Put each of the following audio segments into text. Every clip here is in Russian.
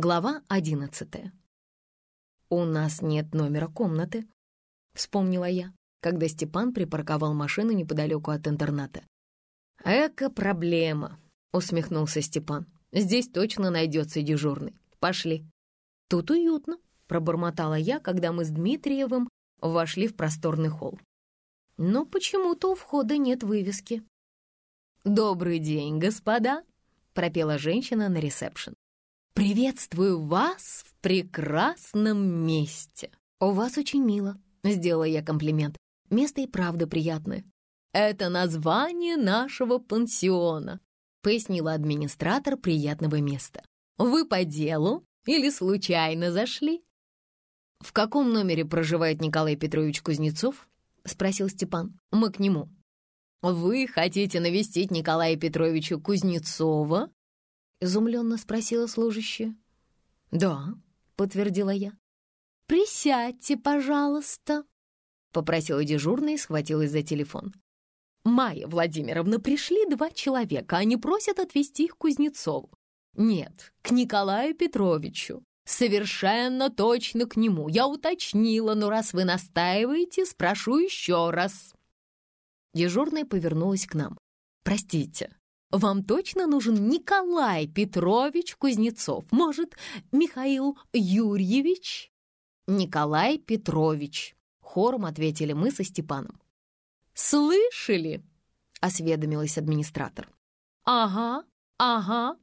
Глава одиннадцатая. «У нас нет номера комнаты», — вспомнила я, когда Степан припарковал машину неподалеку от интерната. «Эко-проблема», — усмехнулся Степан. «Здесь точно найдется дежурный. Пошли». «Тут уютно», — пробормотала я, когда мы с Дмитриевым вошли в просторный холл. Но почему-то у входа нет вывески. «Добрый день, господа», — пропела женщина на ресепшн. «Приветствую вас в прекрасном месте!» «У вас очень мило», — сделала я комплимент. «Место и правда приятное». «Это название нашего пансиона», — пояснила администратор приятного места. «Вы по делу или случайно зашли?» «В каком номере проживает Николай Петрович Кузнецов?» — спросил Степан. «Мы к нему». «Вы хотите навестить Николая Петровича Кузнецова?» — изумленно спросила служащая. «Да», — подтвердила я. «Присядьте, пожалуйста», — попросила дежурная и схватилась за телефон. «Майя Владимировна, пришли два человека, они просят отвезти их к Кузнецову. Нет, к Николаю Петровичу. Совершенно точно к нему. Я уточнила, но раз вы настаиваете, спрошу еще раз». Дежурная повернулась к нам. «Простите, вам точно нужен Николай Петрович Кузнецов? Может, Михаил Юрьевич?» «Николай Петрович», — хором ответили мы со Степаном. «Слышали?» — осведомилась администратор. «Ага, ага».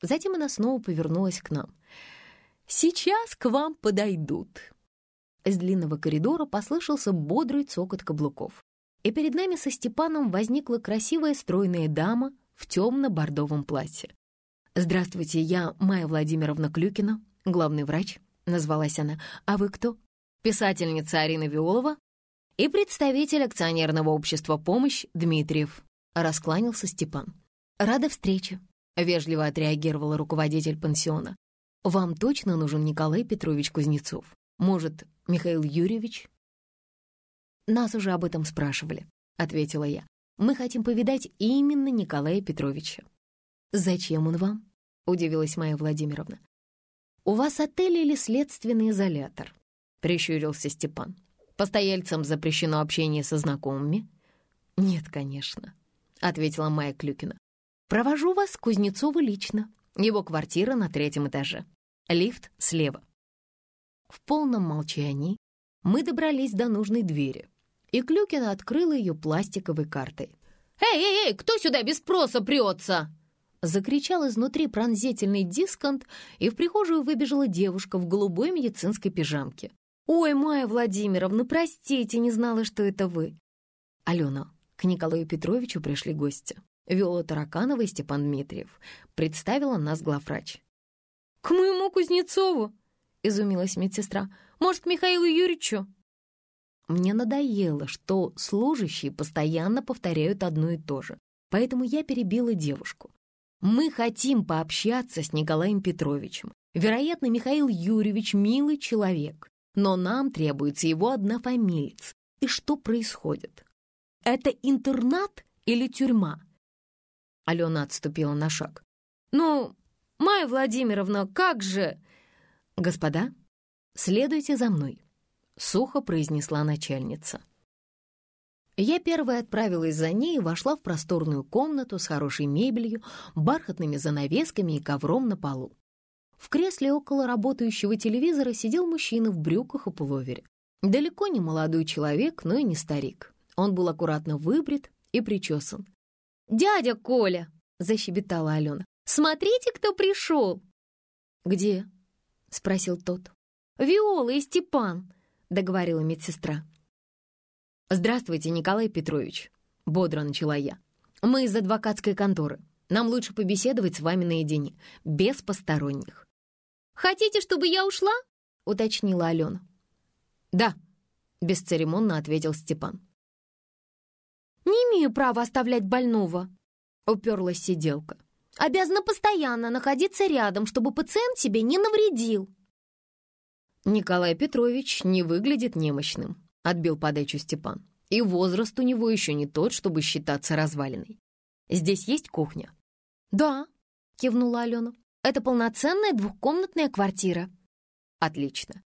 Затем она снова повернулась к нам. «Сейчас к вам подойдут». Из длинного коридора послышался бодрый цокот каблуков. И перед нами со Степаном возникла красивая стройная дама в темно-бордовом платье. «Здравствуйте, я Майя Владимировна Клюкина, главный врач», — назвалась она. «А вы кто?» «Писательница Арина Виолова и представитель акционерного общества «Помощь» Дмитриев», — раскланялся Степан. «Рада встрече», — вежливо отреагировала руководитель пансиона. «Вам точно нужен Николай Петрович Кузнецов? Может, Михаил Юрьевич?» «Нас уже об этом спрашивали», — ответила я. Мы хотим повидать именно Николая Петровича». «Зачем он вам?» — удивилась Майя Владимировна. «У вас отель или следственный изолятор?» — прищурился Степан. «Постояльцам запрещено общение со знакомыми?» «Нет, конечно», — ответила Майя Клюкина. «Провожу вас к Кузнецову лично. Его квартира на третьем этаже. Лифт слева». В полном молчании мы добрались до нужной двери и Клюкина открыла ее пластиковой картой. «Эй, эй, эй, кто сюда без спроса прется?» Закричал изнутри пронзительный дисконт, и в прихожую выбежала девушка в голубой медицинской пижамке. «Ой, Майя Владимировна, простите, не знала, что это вы». «Алена, к Николаю Петровичу пришли гости. Виола Тараканова и Степан Дмитриев. Представила нас главврач». «К моему Кузнецову?» — изумилась медсестра. «Может, к Михаилу Юрьевичу?» Мне надоело, что служащие постоянно повторяют одно и то же, поэтому я перебила девушку. Мы хотим пообщаться с Николаем Петровичем. Вероятно, Михаил Юрьевич милый человек, но нам требуется его однофамилец. И что происходит? Это интернат или тюрьма? Алена отступила на шаг. «Ну, Майя Владимировна, как же...» «Господа, следуйте за мной», — сухо произнесла начальница. Я первая отправилась за ней и вошла в просторную комнату с хорошей мебелью, бархатными занавесками и ковром на полу. В кресле около работающего телевизора сидел мужчина в брюках и пуловере. Далеко не молодой человек, но и не старик. Он был аккуратно выбрит и причесан. «Дядя Коля!» — защебетала Алена. «Смотрите, кто пришел!» «Где?» — спросил тот. «Виола и Степан!» Договорила медсестра. «Здравствуйте, Николай Петрович», — бодро начала я. «Мы из адвокатской конторы. Нам лучше побеседовать с вами наедине, без посторонних». «Хотите, чтобы я ушла?» — уточнила Алена. «Да», — бесцеремонно ответил Степан. «Не имею права оставлять больного», — уперлась сиделка. «Обязана постоянно находиться рядом, чтобы пациент себе не навредил». «Николай Петрович не выглядит немощным», — отбил подачу Степан. «И возраст у него еще не тот, чтобы считаться развалиной. Здесь есть кухня?» «Да», — кивнула Алена. Это полноценная двухкомнатная квартира». «Отлично.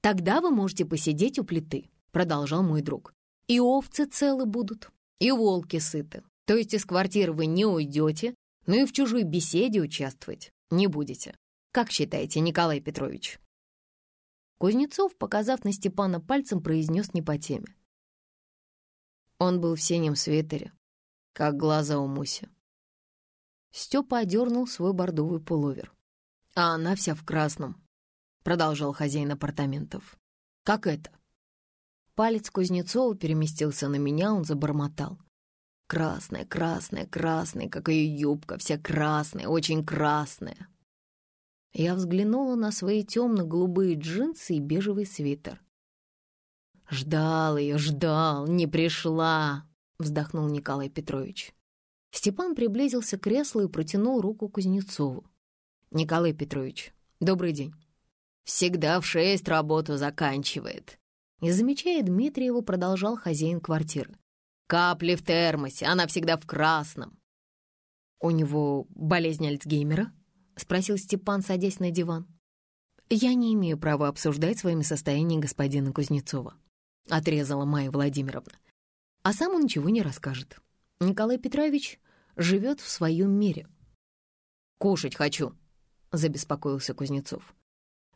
Тогда вы можете посидеть у плиты», — продолжал мой друг. «И овцы целы будут, и волки сыты. То есть из квартиры вы не уйдете, но и в чужой беседе участвовать не будете. Как считаете, Николай Петрович?» Кузнецов, показав на Степана пальцем, произнес не по теме. Он был в синем свитере, как глаза у Муси. Степа одернул свой бордовый пуловер. «А она вся в красном», — продолжал хозяин апартаментов. «Как это?» Палец Кузнецова переместился на меня, он забормотал. «Красная, красная, красная, как ее юбка, вся красная, очень красная». Я взглянула на свои темно-голубые джинсы и бежевый свитер. «Ждал ее, ждал, не пришла», — вздохнул Николай Петрович. Степан приблизился к креслу и протянул руку Кузнецову. «Николай Петрович, добрый день. Всегда в шесть работу заканчивает». Не замечая Дмитриева, продолжал хозяин квартиры. «Капли в термосе, она всегда в красном». «У него болезнь Альцгеймера?» — спросил Степан, садясь на диван. «Я не имею права обсуждать с вами состояние господина Кузнецова», — отрезала Майя Владимировна. «А сам он ничего не расскажет. Николай Петрович живет в своем мире». «Кушать хочу», — забеспокоился Кузнецов.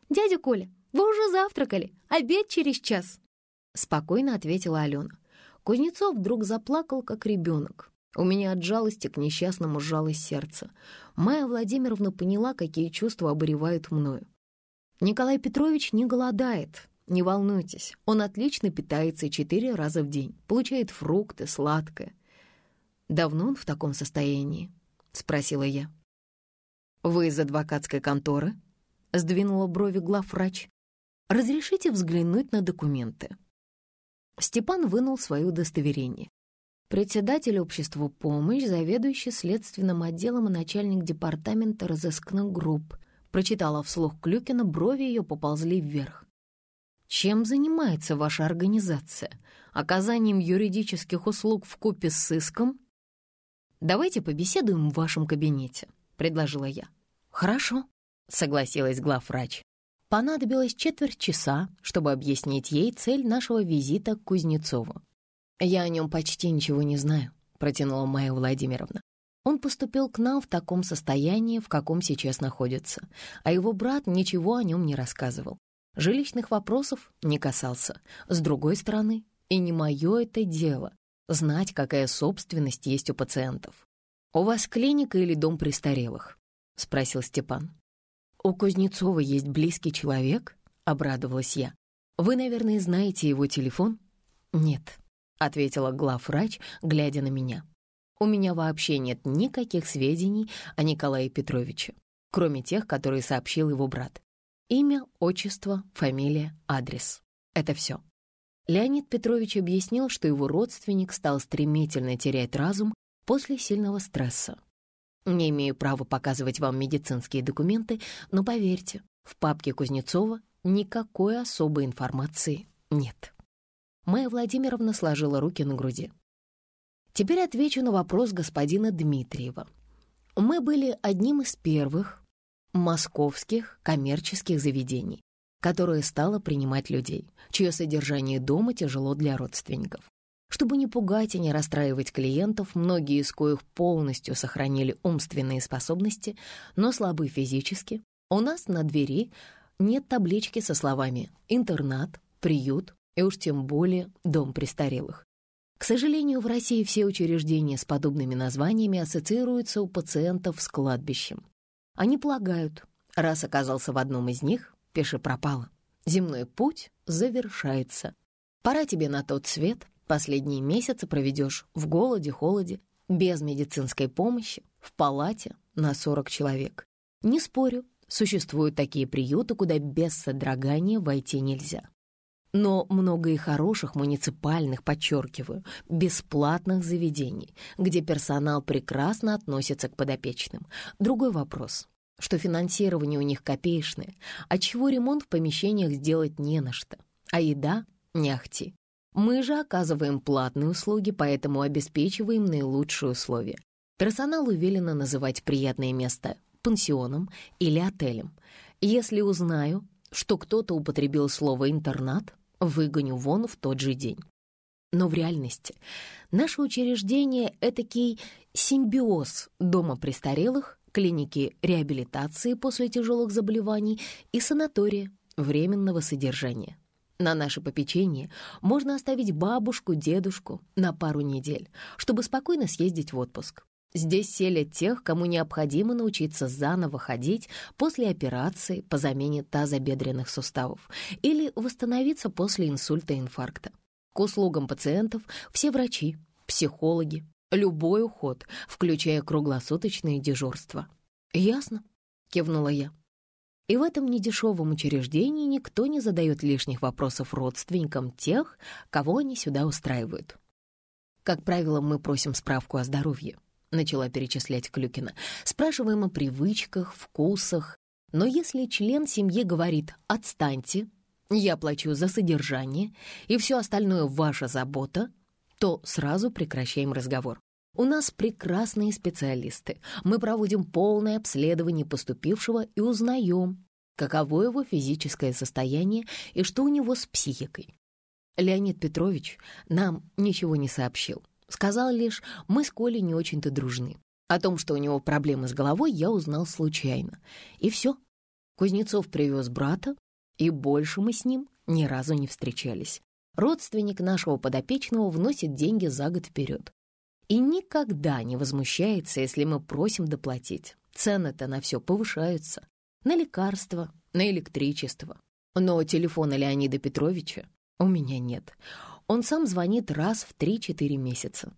«Дядя Коля, вы уже завтракали, обед через час», — спокойно ответила Алена. Кузнецов вдруг заплакал, как ребенок. У меня от жалости к несчастному сжалось сердце. Майя Владимировна поняла, какие чувства обуревают мною. Николай Петрович не голодает, не волнуйтесь. Он отлично питается четыре раза в день, получает фрукты, сладкое. «Давно он в таком состоянии?» — спросила я. «Вы из адвокатской конторы?» — сдвинула брови главврач. «Разрешите взглянуть на документы?» Степан вынул свое удостоверение председатель общества «Помощь», заведующий следственным отделом и начальник департамента разыскных групп. Прочитала вслух Клюкина, брови ее поползли вверх. «Чем занимается ваша организация? Оказанием юридических услуг в купе с сыском?» «Давайте побеседуем в вашем кабинете», — предложила я. «Хорошо», — согласилась главврач. Понадобилось четверть часа, чтобы объяснить ей цель нашего визита к Кузнецову. «Я о нем почти ничего не знаю», — протянула Майя Владимировна. Он поступил к нам в таком состоянии, в каком сейчас находится, а его брат ничего о нем не рассказывал. Жилищных вопросов не касался. С другой стороны, и не мое это дело — знать, какая собственность есть у пациентов. «У вас клиника или дом престарелых?» — спросил Степан. «У Кузнецова есть близкий человек?» — обрадовалась я. «Вы, наверное, знаете его телефон?» «Нет», — ответила главврач, глядя на меня. «У меня вообще нет никаких сведений о Николае Петровиче, кроме тех, которые сообщил его брат. Имя, отчество, фамилия, адрес. Это все». Леонид Петрович объяснил, что его родственник стал стремительно терять разум после сильного стресса. Не имею права показывать вам медицинские документы, но поверьте, в папке Кузнецова никакой особой информации нет. Майя Владимировна сложила руки на груди. Теперь отвечу на вопрос господина Дмитриева. Мы были одним из первых московских коммерческих заведений, которое стало принимать людей, чье содержание дома тяжело для родственников. Чтобы не пугать и не расстраивать клиентов, многие из коих полностью сохранили умственные способности, но слабы физически, у нас на двери нет таблички со словами «интернат», «приют», и уж тем более дом престарелых. К сожалению, в России все учреждения с подобными названиями ассоциируются у пациентов с кладбищем. Они полагают, раз оказался в одном из них, пеше пропало. Земной путь завершается. Пора тебе на тот свет, последние месяцы проведешь в голоде, холоде, без медицинской помощи, в палате на 40 человек. Не спорю, существуют такие приюты, куда без содрогания войти нельзя. Но много и хороших муниципальных, подчеркиваю, бесплатных заведений, где персонал прекрасно относится к подопечным. Другой вопрос, что финансирование у них копеечное, отчего ремонт в помещениях сделать не на что, а еда не ахти. Мы же оказываем платные услуги, поэтому обеспечиваем наилучшие условия. Персоналу велено называть приятное место пансионом или отелем. Если узнаю, что кто-то употребил слово «интернат», выгоню вон в тот же день. Но в реальности наше учреждение — этакий симбиоз дома престарелых, клиники реабилитации после тяжелых заболеваний и санатория временного содержания. На наше попечение можно оставить бабушку, дедушку на пару недель, чтобы спокойно съездить в отпуск. Здесь селят тех, кому необходимо научиться заново ходить после операции по замене тазобедренных суставов или восстановиться после инсульта и инфаркта. К услугам пациентов все врачи, психологи, любой уход, включая круглосуточные дежурства. «Ясно», — кивнула я. И в этом недешевом учреждении никто не задает лишних вопросов родственникам тех, кого они сюда устраивают. Как правило, мы просим справку о здоровье начала перечислять Клюкина. Спрашиваем о привычках, вкусах. Но если член семьи говорит «отстаньте», «я плачу за содержание» и все остальное ваша забота, то сразу прекращаем разговор. У нас прекрасные специалисты. Мы проводим полное обследование поступившего и узнаем, каково его физическое состояние и что у него с психикой. Леонид Петрович нам ничего не сообщил. Сказал лишь, мы с Колей не очень-то дружны. О том, что у него проблемы с головой, я узнал случайно. И все. Кузнецов привез брата, и больше мы с ним ни разу не встречались. Родственник нашего подопечного вносит деньги за год вперед. И никогда не возмущается, если мы просим доплатить. Цены-то на все повышаются. На лекарства, на электричество. Но телефона Леонида Петровича у меня нет. Он сам звонит раз в 3-4 месяца.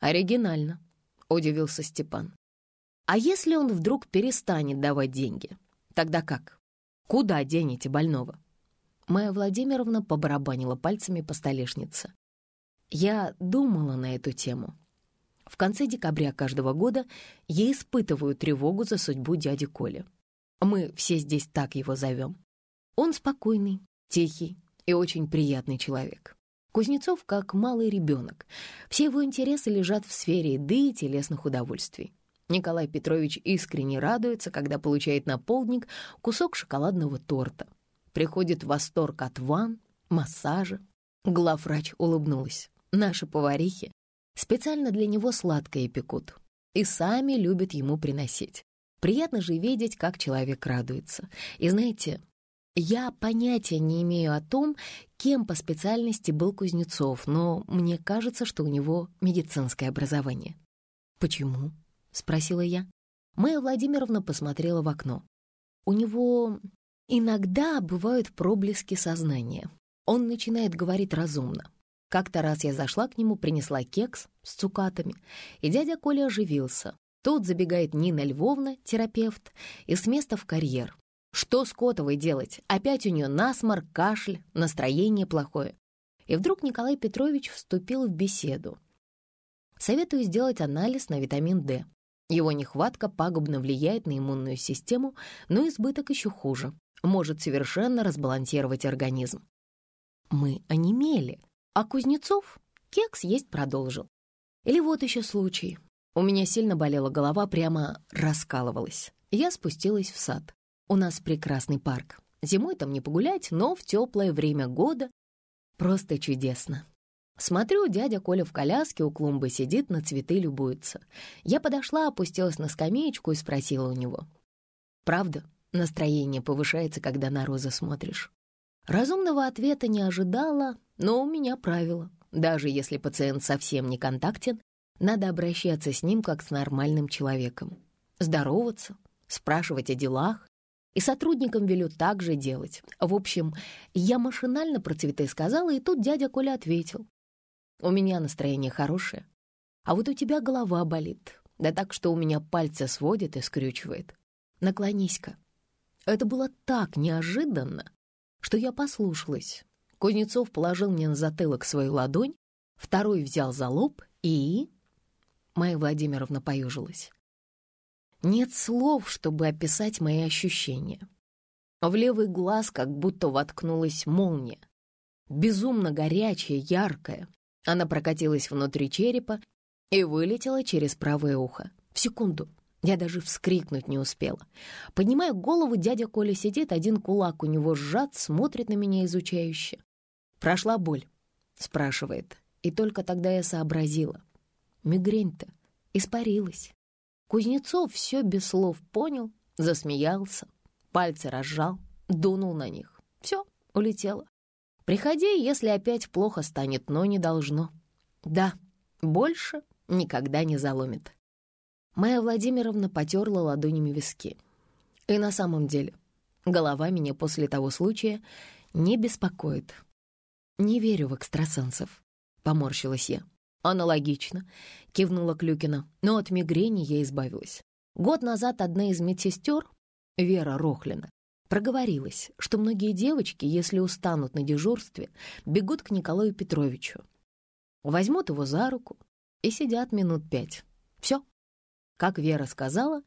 «Оригинально», — удивился Степан. «А если он вдруг перестанет давать деньги? Тогда как? Куда денете больного?» Майя Владимировна побарабанила пальцами по столешнице. «Я думала на эту тему. В конце декабря каждого года я испытываю тревогу за судьбу дяди Коли. Мы все здесь так его зовем. Он спокойный, тихий и очень приятный человек. Кузнецов как малый ребенок. Все его интересы лежат в сфере еды и телесных удовольствий. Николай Петрович искренне радуется, когда получает на полдник кусок шоколадного торта. Приходит восторг от ванн, массажа. Главврач улыбнулась. Наши поварихи специально для него сладкое пекут и сами любят ему приносить. Приятно же видеть, как человек радуется. И знаете, я понятия не имею о том, кем по специальности был Кузнецов, но мне кажется, что у него медицинское образование. «Почему?» — спросила я. Майя Владимировна посмотрела в окно. «У него иногда бывают проблески сознания. Он начинает говорить разумно. Как-то раз я зашла к нему, принесла кекс с цукатами, и дядя Коля оживился. Тут забегает Нина Львовна, терапевт, и с места в карьер. Что с Котовой делать? Опять у нее насморк, кашель, настроение плохое. И вдруг Николай Петрович вступил в беседу. Советую сделать анализ на витамин D. Его нехватка пагубно влияет на иммунную систему, но избыток еще хуже. Может совершенно разбалансировать организм. Мы онемели, а Кузнецов кекс есть продолжил. Или вот еще случай. У меня сильно болела голова, прямо раскалывалась. Я спустилась в сад. У нас прекрасный парк. Зимой там не погулять, но в теплое время года просто чудесно. Смотрю, дядя Коля в коляске у клумбы сидит, на цветы любуется. Я подошла, опустилась на скамеечку и спросила у него. «Правда, настроение повышается, когда на розы смотришь?» Разумного ответа не ожидала, но у меня правило. Даже если пациент совсем не контактен, надо обращаться с ним как с нормальным человеком. Здороваться, спрашивать о делах, и сотрудникам велю так же делать. В общем, я машинально про цветы сказала, и тут дядя Коля ответил. «У меня настроение хорошее, а вот у тебя голова болит, да так, что у меня пальцы сводит и скрючивает. Наклонись-ка». Это было так неожиданно, что я послушалась. Кузнецов положил мне на затылок свою ладонь, второй взял за лоб и... Майя Владимировна поюжилась. Нет слов, чтобы описать мои ощущения. В левый глаз как будто воткнулась молния. Безумно горячая, яркая. Она прокатилась внутри черепа и вылетела через правое ухо. В секунду. Я даже вскрикнуть не успела. Поднимаю голову, дядя Коля сидит, один кулак у него сжат, смотрит на меня изучающе. «Прошла боль?» — спрашивает. И только тогда я сообразила. Мигрень-то испарилась. Кузнецов все без слов понял, засмеялся, пальцы разжал, дунул на них. Все, улетело. Приходи, если опять плохо станет, но не должно. Да, больше никогда не заломит. Майя Владимировна потерла ладонями виски. И на самом деле, голова меня после того случая не беспокоит. «Не верю в экстрасенсов», — поморщилась я. «Аналогично», — кивнула Клюкина, но от мигрени я избавилась. Год назад одна из медсестер, Вера Рохлина, проговорилась, что многие девочки, если устанут на дежурстве, бегут к Николаю Петровичу. Возьмут его за руку и сидят минут пять. Все. Как Вера сказала,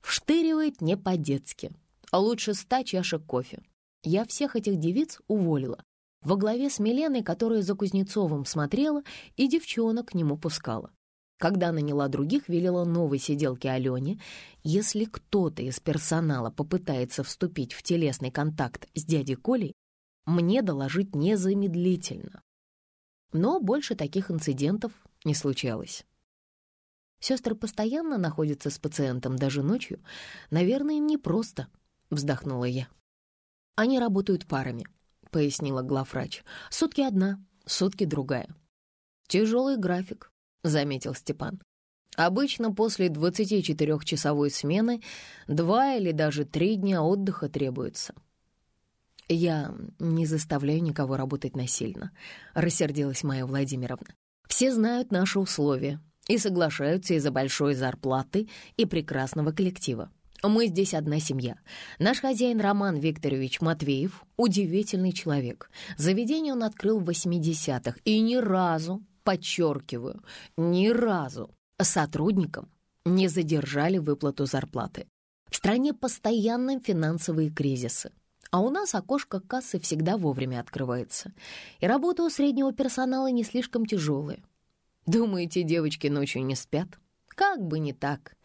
вштыривает не по-детски, а лучше ста чашек кофе. Я всех этих девиц уволила, во главе с Миленой, которая за Кузнецовым смотрела и девчонок к нему пускала. Когда наняла других, велела новой сиделке Алене, если кто-то из персонала попытается вступить в телесный контакт с дядей Колей, мне доложить незамедлительно. Но больше таких инцидентов не случалось. Сестры постоянно находятся с пациентом даже ночью. Наверное, им непросто, вздохнула я. Они работают парами —— пояснила главврач. «Сутки одна, сутки другая». «Тяжелый график», — заметил Степан. «Обычно после 24-часовой смены два или даже три дня отдыха требуется». «Я не заставляю никого работать насильно», — рассердилась Майя Владимировна. «Все знают наши условия и соглашаются из-за большой зарплаты и прекрасного коллектива. Мы здесь одна семья. Наш хозяин Роман Викторович Матвеев — удивительный человек. Заведение он открыл в 80-х и ни разу, подчеркиваю, ни разу сотрудникам не задержали выплату зарплаты. В стране постоянно финансовые кризисы. А у нас окошко кассы всегда вовремя открывается. И работа у среднего персонала не слишком тяжелая. Думаете, девочки ночью не спят? Как бы не так.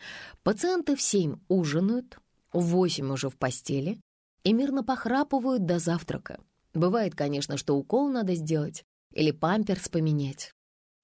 Пациенты в семь ужинают, в восемь уже в постели и мирно похрапывают до завтрака. Бывает, конечно, что укол надо сделать или памперс поменять.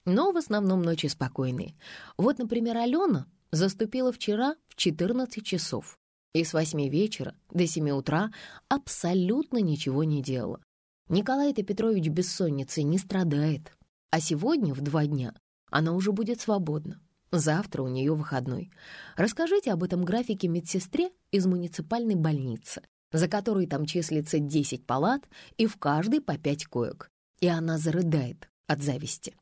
Но в основном ночи спокойные. Вот, например, Алена заступила вчера в 14 часов и с 8 вечера до 7 утра абсолютно ничего не делала. Николай-то Петрович бессонницей не страдает, а сегодня в два дня она уже будет свободна. Завтра у нее выходной. Расскажите об этом графике медсестре из муниципальной больницы, за которой там числится 10 палат и в каждой по 5 коек. И она зарыдает от зависти.